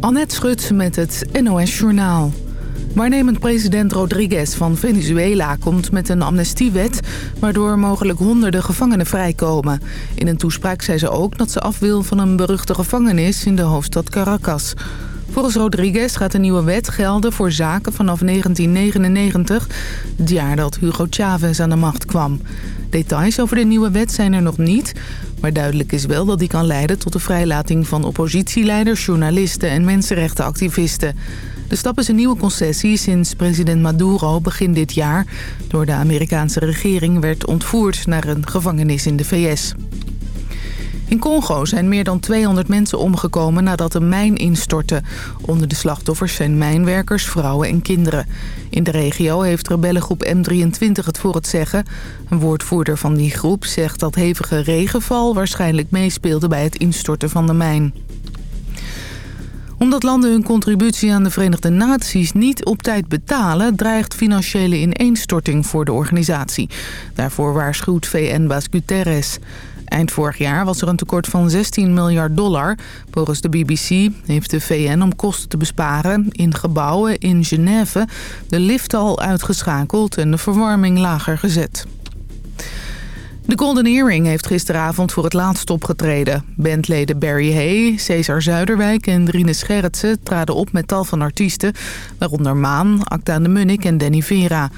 Annette Schut met het NOS Journaal. Waarnemend president Rodriguez van Venezuela komt met een amnestiewet... waardoor mogelijk honderden gevangenen vrijkomen. In een toespraak zei ze ook dat ze af wil van een beruchte gevangenis in de hoofdstad Caracas. Volgens Rodriguez gaat de nieuwe wet gelden voor zaken vanaf 1999... het jaar dat Hugo Chavez aan de macht kwam. Details over de nieuwe wet zijn er nog niet... maar duidelijk is wel dat die kan leiden tot de vrijlating van oppositieleiders... journalisten en mensenrechtenactivisten... De stap is een nieuwe concessie sinds president Maduro begin dit jaar... door de Amerikaanse regering werd ontvoerd naar een gevangenis in de VS. In Congo zijn meer dan 200 mensen omgekomen nadat een mijn instortte. Onder de slachtoffers zijn mijnwerkers, vrouwen en kinderen. In de regio heeft rebellengroep M23 het voor het zeggen. Een woordvoerder van die groep zegt dat hevige regenval waarschijnlijk meespeelde bij het instorten van de mijn omdat landen hun contributie aan de Verenigde Naties niet op tijd betalen... dreigt financiële ineenstorting voor de organisatie. Daarvoor waarschuwt VN-baas Guterres. Eind vorig jaar was er een tekort van 16 miljard dollar. Volgens de BBC heeft de VN om kosten te besparen in gebouwen in Genève... de lift al uitgeschakeld en de verwarming lager gezet. De Golden Earring heeft gisteravond voor het laatst opgetreden. Bandleden Barry Hay, Cesar Zuiderwijk en Rine Scherritsen traden op met tal van artiesten... waaronder Maan, Acta de Munnik en Danny Vera.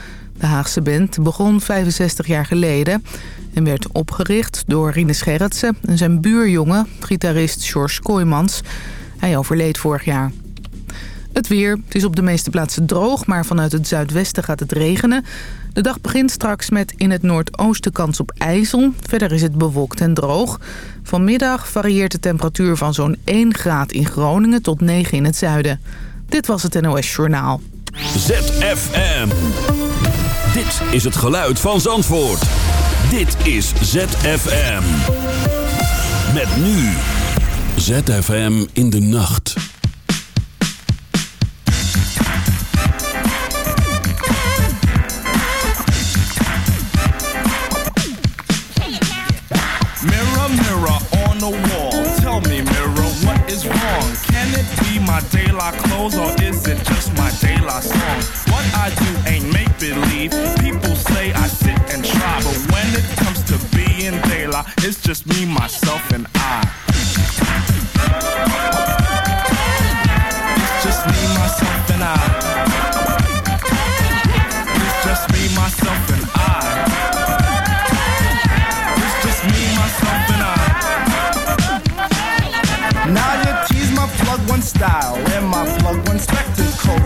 De Haagse band begon 65 jaar geleden en werd opgericht door Rine Scherritsen... en zijn buurjongen, gitarist George Kooijmans. Hij overleed vorig jaar. Het weer. Het is op de meeste plaatsen droog, maar vanuit het zuidwesten gaat het regenen. De dag begint straks met in het noordoosten kans op ijzel. Verder is het bewolkt en droog. Vanmiddag varieert de temperatuur van zo'n 1 graad in Groningen tot 9 in het zuiden. Dit was het NOS Journaal. ZFM. Dit is het geluid van Zandvoort. Dit is ZFM. Met nu. ZFM in de nacht. the wall. Tell me, mirror, what is wrong? Can it be my daylight clothes or is it just my daylight song? What I do ain't believe. People say I sit and try, but when it comes to being daylight, it's just me, myself, and I. It's just me, myself, and I. It's just me, myself, and I. It's just me, myself, and I. Now you tease my plug one style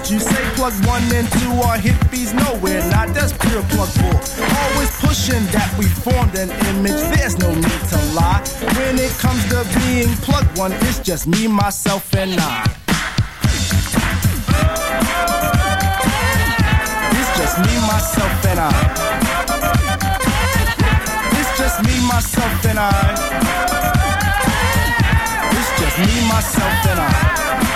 You say plug one and two are hippies, nowhere not. That's pure plug bull. Always pushing that we formed an image. There's no need to lie. When it comes to being plug one, it's just me, myself, and I. It's just me, myself, and I. It's just me, myself, and I It's just me, myself, and I.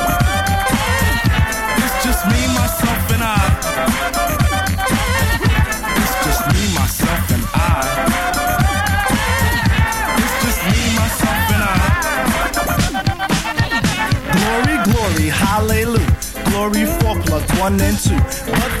one and two. But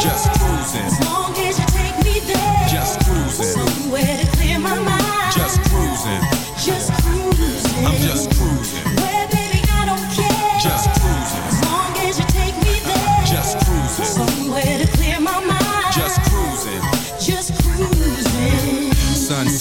Just cruising.